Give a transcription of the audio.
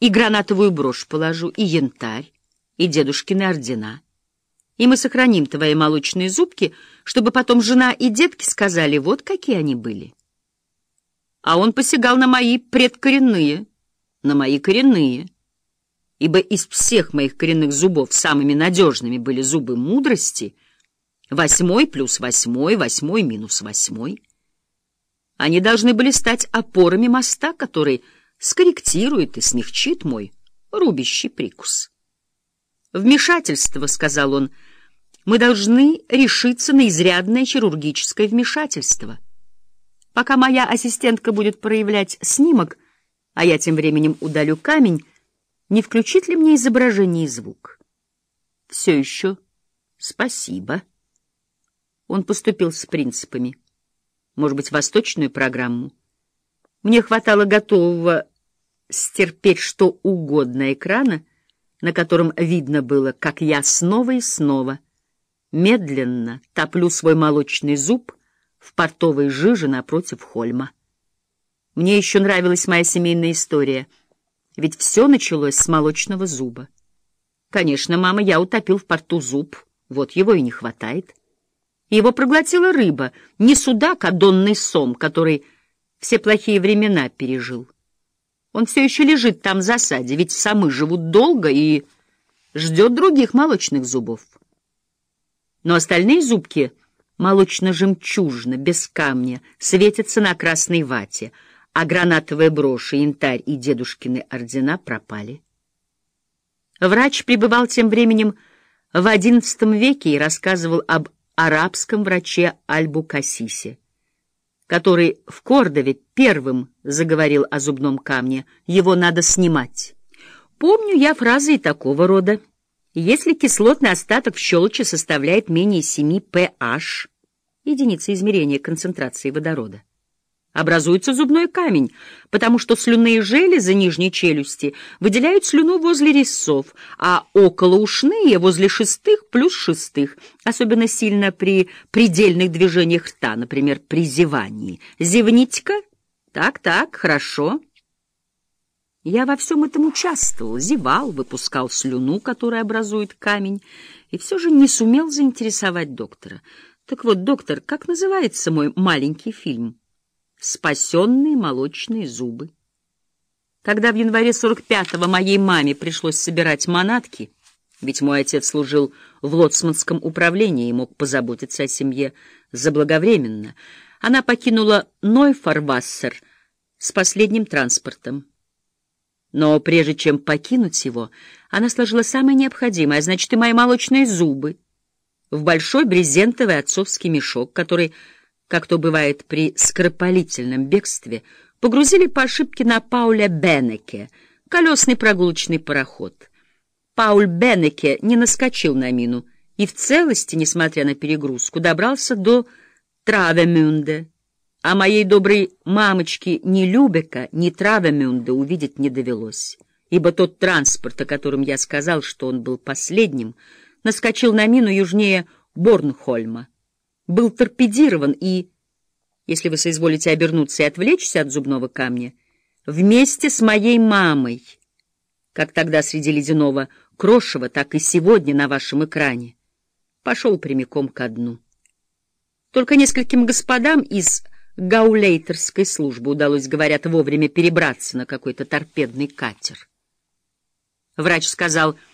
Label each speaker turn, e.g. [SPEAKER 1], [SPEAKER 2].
[SPEAKER 1] И гранатовую брошь положу, и янтарь, и дедушкины ордена. И мы сохраним твои молочные зубки, чтобы потом жена и детки сказали, вот какие они были. А он посягал на мои предкоренные, на мои коренные, ибо из всех моих коренных зубов самыми надежными были зубы мудрости, восьмой плюс восьмой, восьмой минус восьмой. Они должны были стать опорами моста, который скорректирует и смягчит мой рубящий прикус. «Вмешательство», — сказал он, — «мы должны решиться на изрядное хирургическое вмешательство. Пока моя ассистентка будет проявлять снимок, а я тем временем удалю камень, не включит ли мне изображение и звук?» «Все еще спасибо». Он поступил с принципами. Может быть, восточную программу? Мне хватало готового стерпеть что угодно экрана, на котором видно было, как я снова и снова медленно топлю свой молочный зуб в портовой жиже напротив Хольма. Мне еще нравилась моя семейная история, ведь все началось с молочного зуба. Конечно, мама, я утопил в порту зуб, вот его и не хватает. Его проглотила рыба, не судак, а донный сом, который все плохие времена пережил. Он все еще лежит там в засаде, ведь самы живут долго и ждет других молочных зубов. Но остальные зубки молочно-жемчужно, без камня, светятся на красной вате, а гранатовая брошь, янтарь и дедушкины ордена пропали. Врач пребывал тем временем в XI веке и рассказывал об арабском враче Альбу-Кассисе который в Кордове первым заговорил о зубном камне. Его надо снимать. Помню я фразы и такого рода. Если кислотный остаток в щелочи составляет менее 7 pH, единицы измерения концентрации водорода, образуется зубной камень, потому что слюнные железы нижней челюсти выделяют слюну возле резцов, а околоушные — возле шестых плюс шестых, особенно сильно при предельных движениях рта, например, при зевании. Зевните-ка. Так-так, хорошо. Я во всем этом участвовал, зевал, выпускал слюну, которая образует камень, и все же не сумел заинтересовать доктора. Так вот, доктор, как называется мой маленький фильм? Спасенные молочные зубы. Когда в январе 45-го моей маме пришлось собирать манатки, ведь мой отец служил в лоцманском управлении и мог позаботиться о семье заблаговременно, она покинула Нойфарвассер с последним транспортом. Но прежде чем покинуть его, она сложила самое необходимое, а значит, и мои молочные зубы, в большой брезентовый отцовский мешок, который как то бывает при скоропалительном бегстве, погрузили по ошибке на Пауля Беннеке, колесный прогулочный пароход. Пауль Беннеке не наскочил на мину и в целости, несмотря на перегрузку, добрался до Травемюнде, а моей доброй мамочке ни Любека, ни Травемюнде увидеть не довелось, ибо тот транспорт, о котором я сказал, что он был последним, наскочил на мину южнее Борнхольма был торпедирован и, если вы соизволите обернуться и отвлечься от зубного камня, вместе с моей мамой, как тогда среди ледяного крошева, так и сегодня на вашем экране, пошел прямиком ко дну. Только нескольким господам из гаулейтерской службы удалось, говорят, вовремя перебраться на какой-то торпедный катер. Врач сказал —